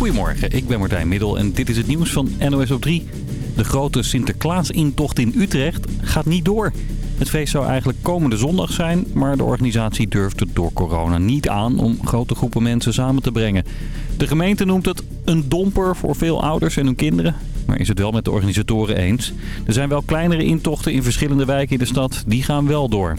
Goedemorgen, ik ben Martijn Middel en dit is het nieuws van NOS op 3. De grote Sinterklaas-intocht in Utrecht gaat niet door. Het feest zou eigenlijk komende zondag zijn, maar de organisatie durft het door corona niet aan om grote groepen mensen samen te brengen. De gemeente noemt het een domper voor veel ouders en hun kinderen, maar is het wel met de organisatoren eens. Er zijn wel kleinere intochten in verschillende wijken in de stad, die gaan wel door.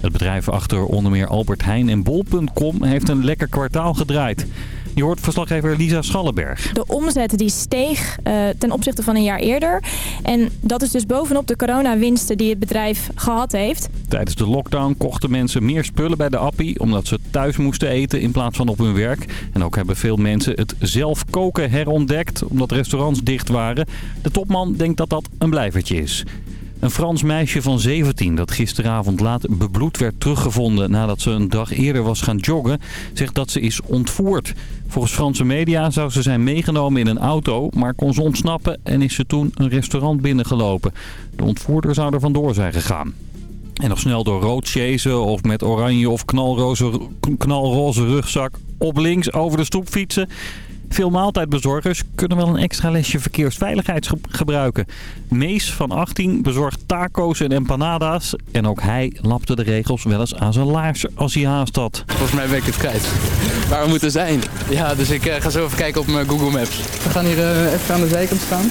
Het bedrijf achter onder meer Albert Heijn en Bol.com heeft een lekker kwartaal gedraaid. Je hoort verslaggever Lisa Schallenberg. De omzet die steeg uh, ten opzichte van een jaar eerder. En dat is dus bovenop de coronawinsten die het bedrijf gehad heeft. Tijdens de lockdown kochten mensen meer spullen bij de appie... omdat ze thuis moesten eten in plaats van op hun werk. En ook hebben veel mensen het zelf koken herontdekt... omdat restaurants dicht waren. De topman denkt dat dat een blijvertje is. Een Frans meisje van 17 dat gisteravond laat bebloed werd teruggevonden nadat ze een dag eerder was gaan joggen, zegt dat ze is ontvoerd. Volgens Franse media zou ze zijn meegenomen in een auto, maar kon ze ontsnappen en is ze toen een restaurant binnengelopen. De ontvoerder zou er vandoor zijn gegaan. En nog snel door rood chasen of met oranje of knalroze, knalroze rugzak op links over de stoep fietsen. Veel maaltijdbezorgers kunnen wel een extra lesje verkeersveiligheid gebruiken. Mees van 18 bezorgt taco's en empanadas. En ook hij lapte de regels wel eens aan zijn laars als hij haast had. Volgens mij ben ik het kwijt. Waar we moeten zijn. Ja, dus ik uh, ga zo even kijken op mijn Google Maps. We gaan hier uh, even aan de zijkant staan.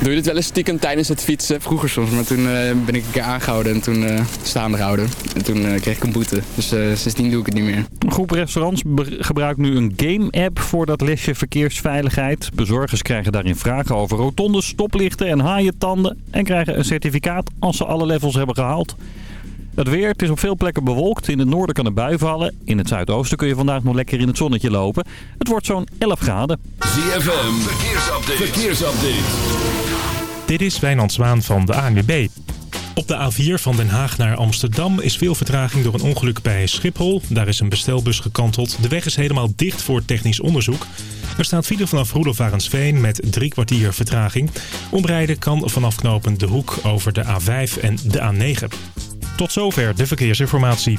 Doe je dit wel eens stiekem tijdens het fietsen? Vroeger soms, maar toen uh, ben ik een keer aangehouden en toen staande gehouden. En toen kreeg ik een boete. Dus sindsdien doe ik het niet meer. Een groep restaurants gebruikt nu een game-app voor dat lesje verkeersveiligheid. Bezorgers krijgen daarin vragen over rotondes, stoplichten en haaientanden. En krijgen een certificaat als ze alle levels hebben gehaald. Het weer, het is op veel plekken bewolkt. In het noorden kan er bui vallen. In het zuidoosten kun je vandaag nog lekker in het zonnetje lopen. Het wordt zo'n 11 graden. ZFM, verkeersupdate. verkeersupdate. Dit is Wijnand Zwaan van de ANWB. Op de A4 van Den Haag naar Amsterdam is veel vertraging door een ongeluk bij Schiphol. Daar is een bestelbus gekanteld. De weg is helemaal dicht voor technisch onderzoek. Er staat file vanaf Roelof met drie kwartier vertraging. Omrijden kan vanaf knopen De Hoek over de A5 en de A9. Tot zover de verkeersinformatie.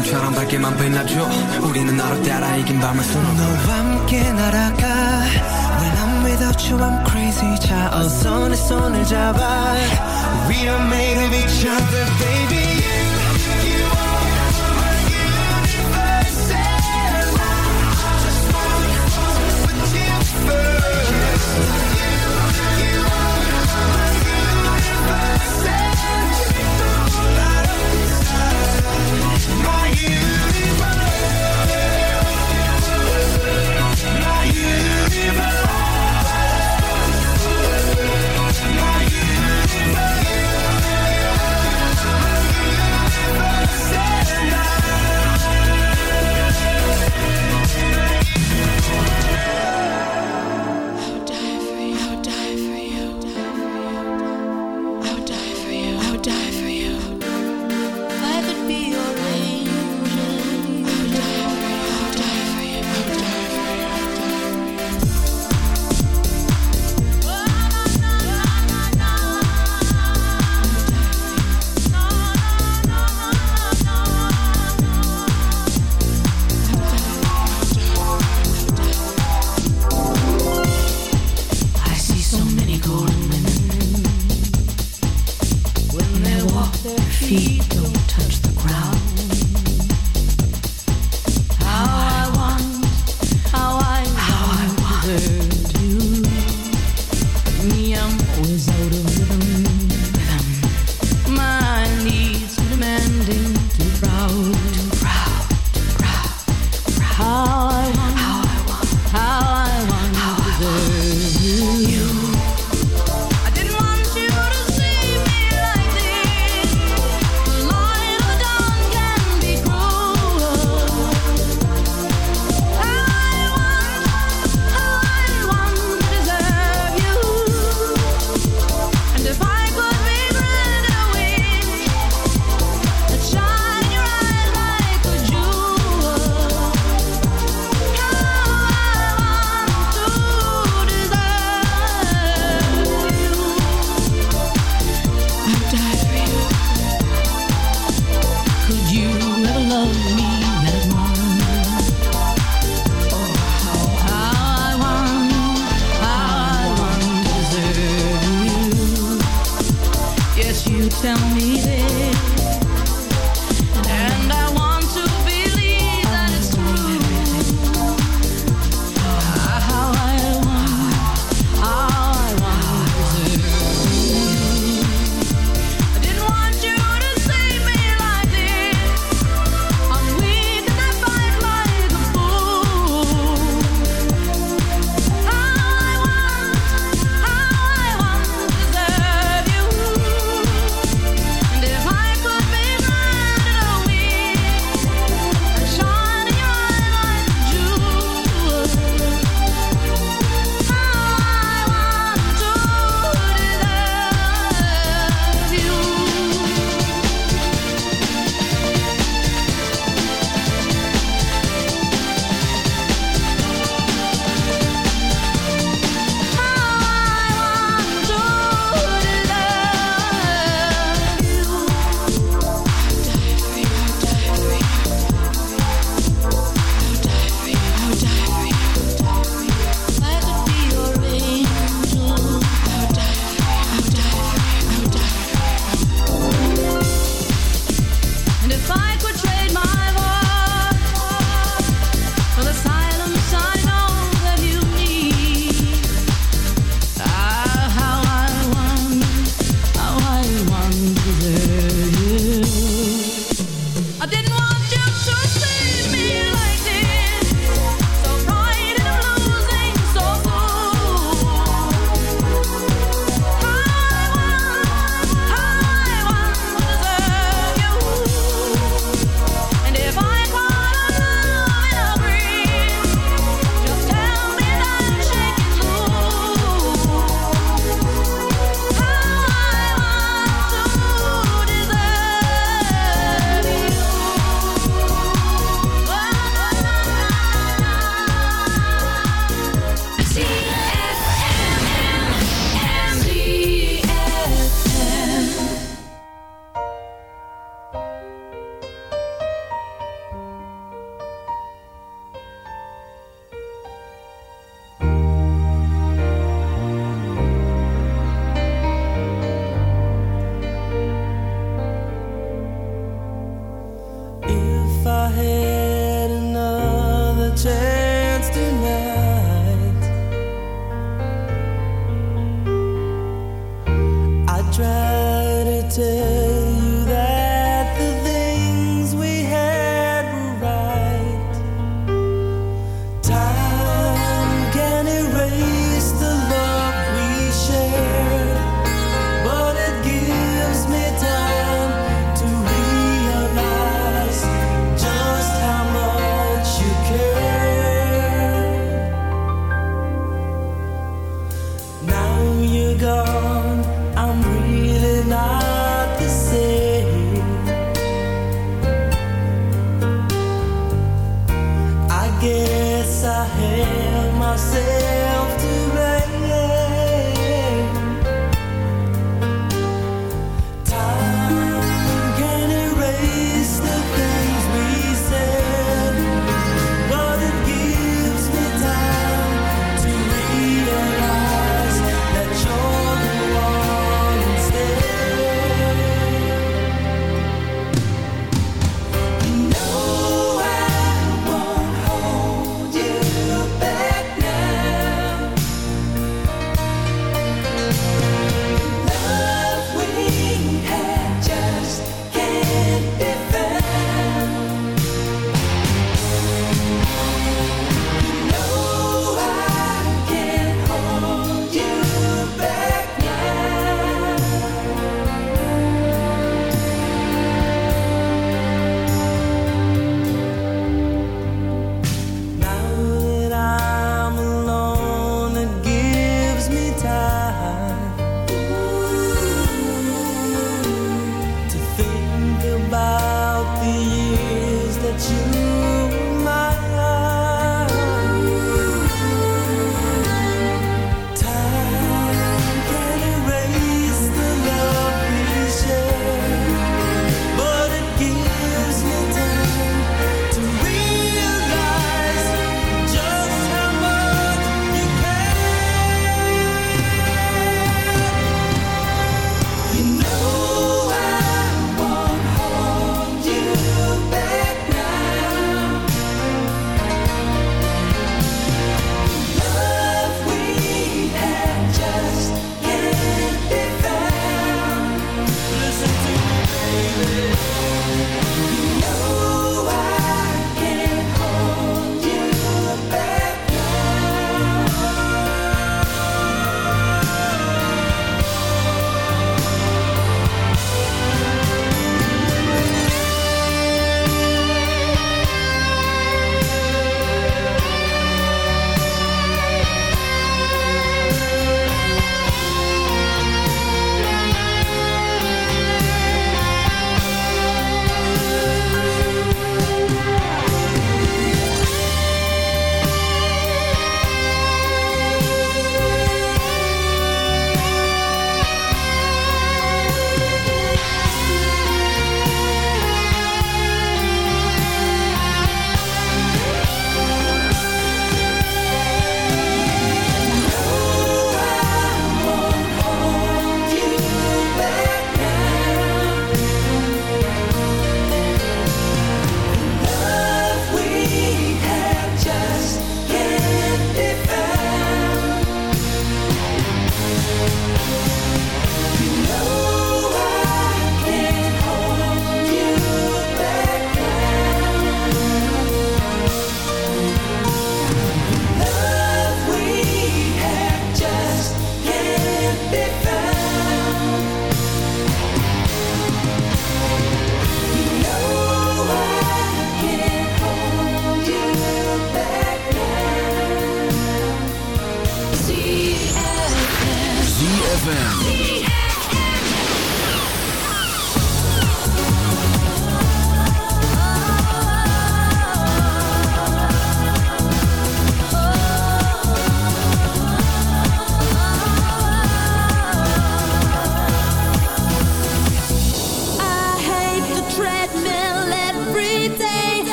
지금처럼 밝게만 빛나죠 우리는 하루 따라 이긴 밤을 수놓 너와 함께 날아가 When I'm without you I'm crazy 자 어서 내 손을 잡아 We are made of each other baby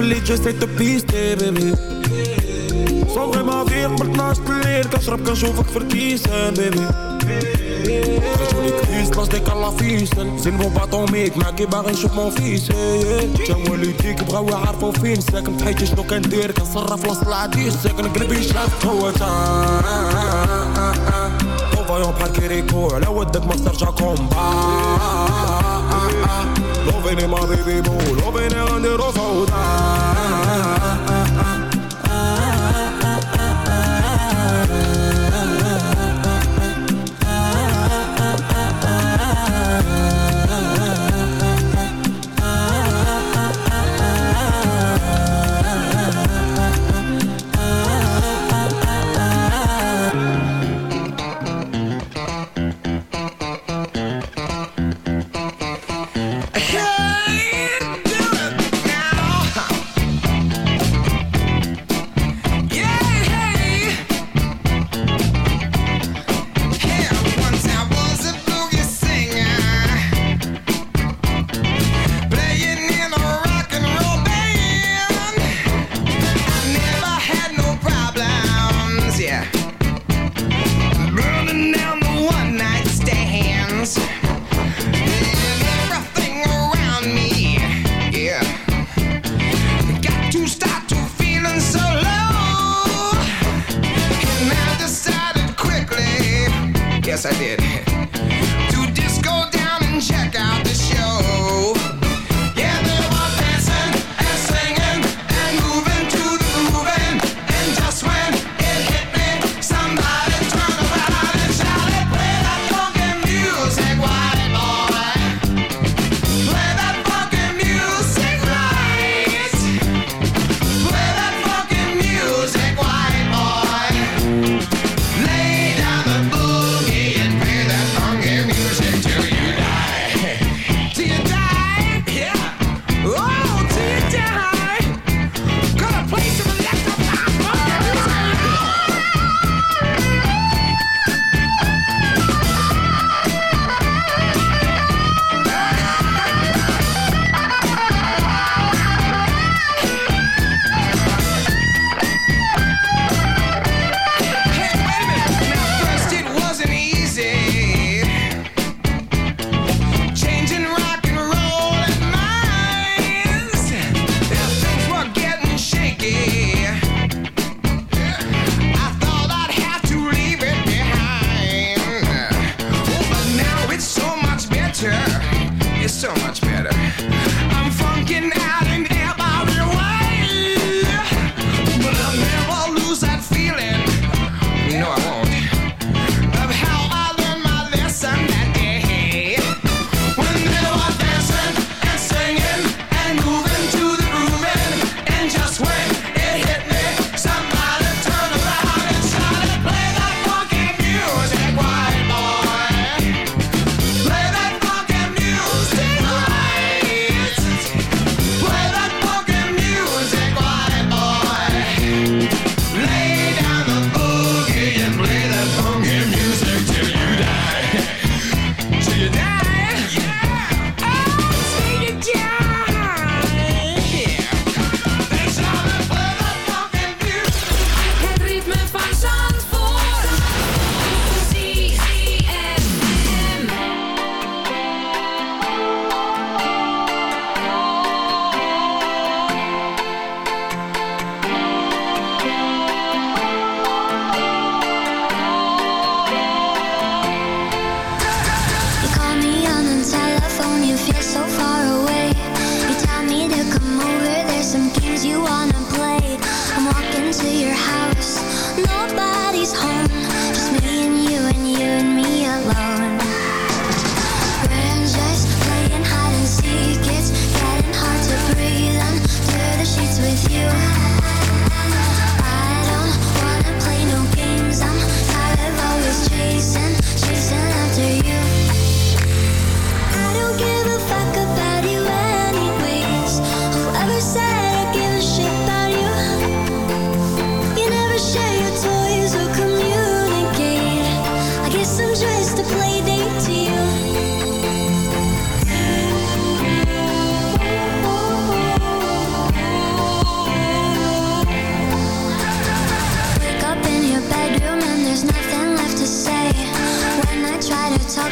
بالليل جاي تو بيستي بيبي صوغي ما في قبل 12 الليل كنشرب كنشوفك في الكيسان بيبي رجولي كريس لاش ديك الله فيسن زين بو باطوميك معاكي باغي نشوف مون فيس جا والديك بغاو يعرفو فين ساكن في حياتي شنو كندير كنصرف وسط العديس ساكن قلبي شاف قوة فايون بحال على ودك ما ترجع كومبا Loving in my baby boo, loving her under the road.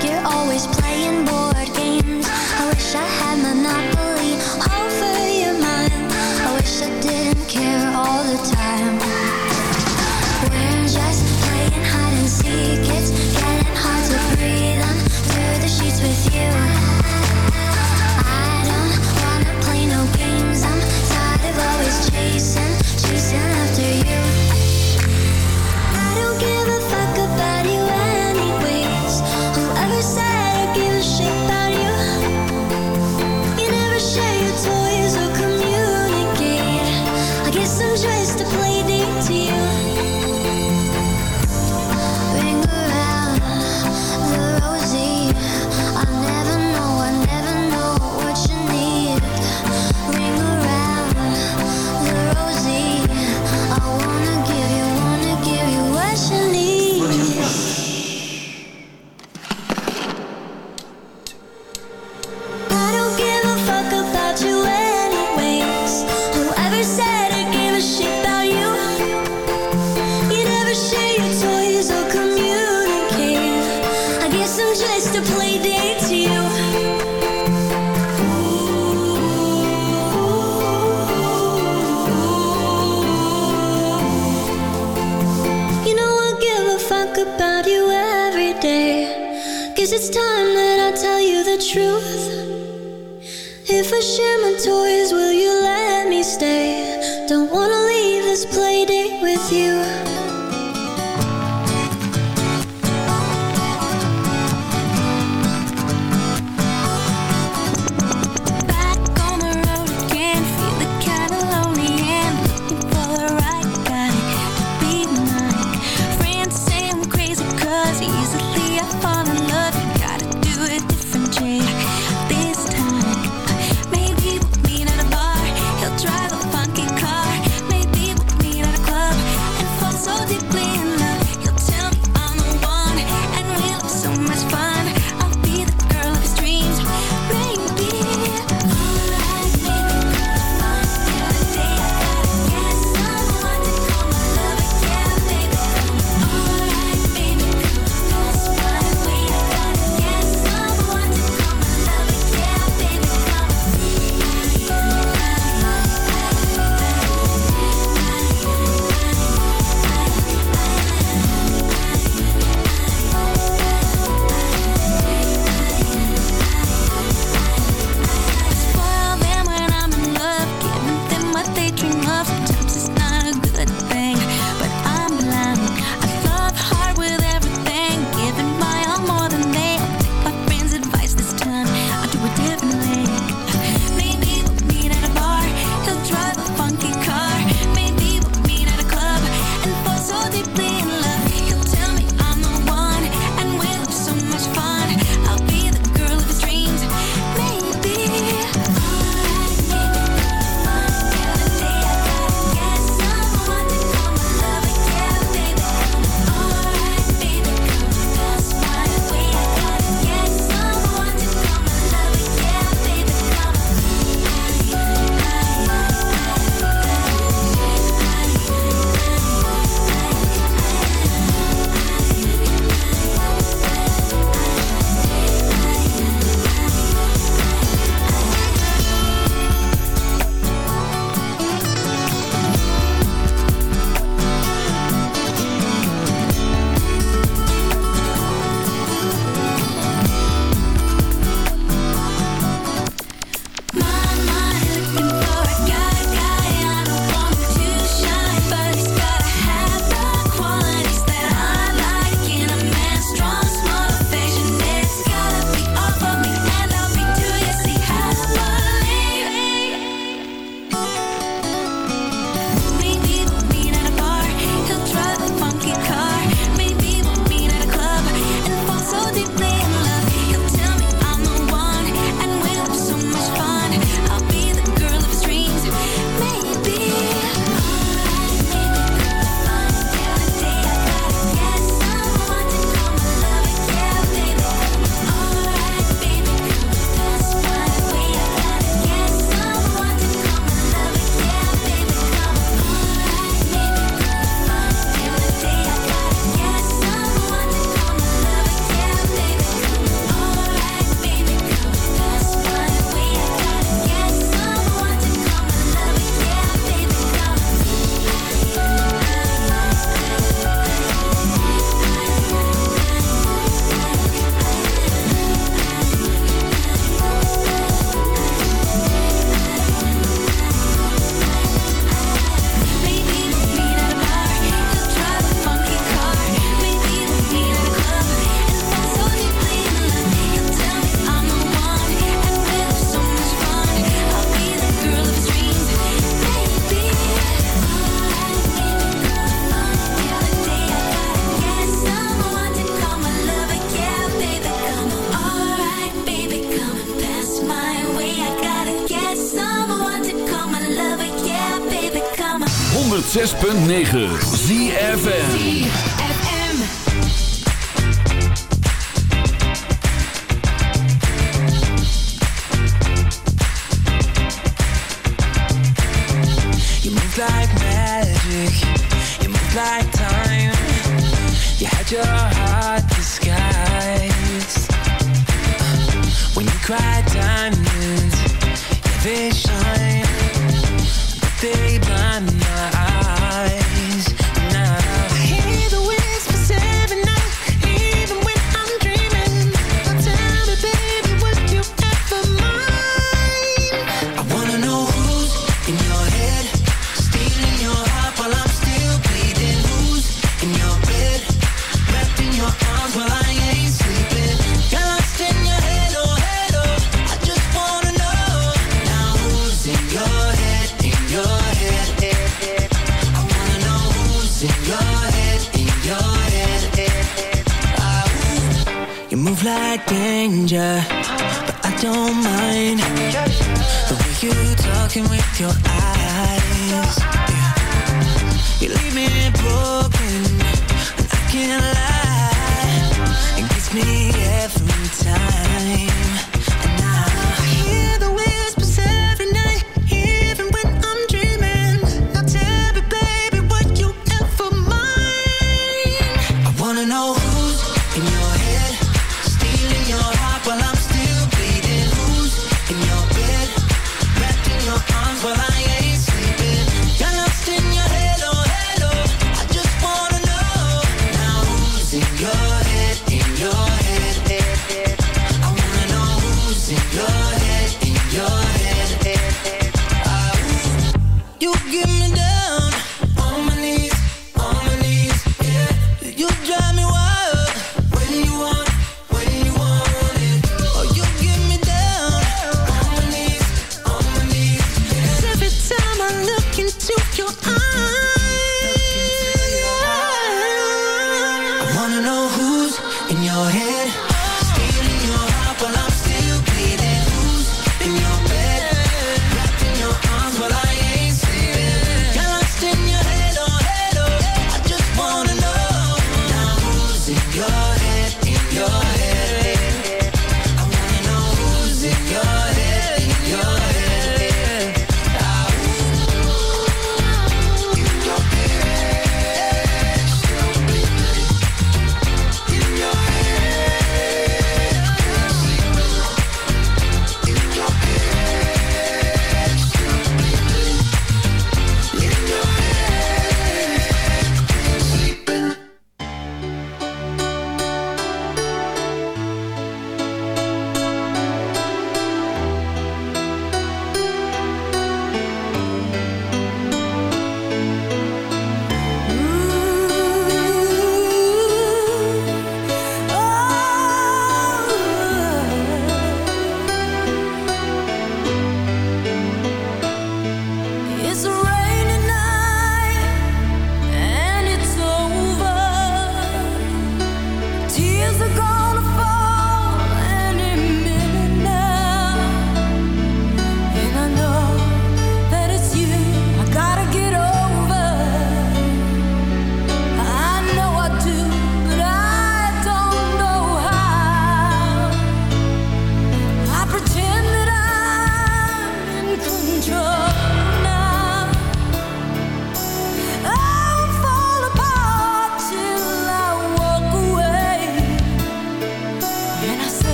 you're always playing 106.9 ZFN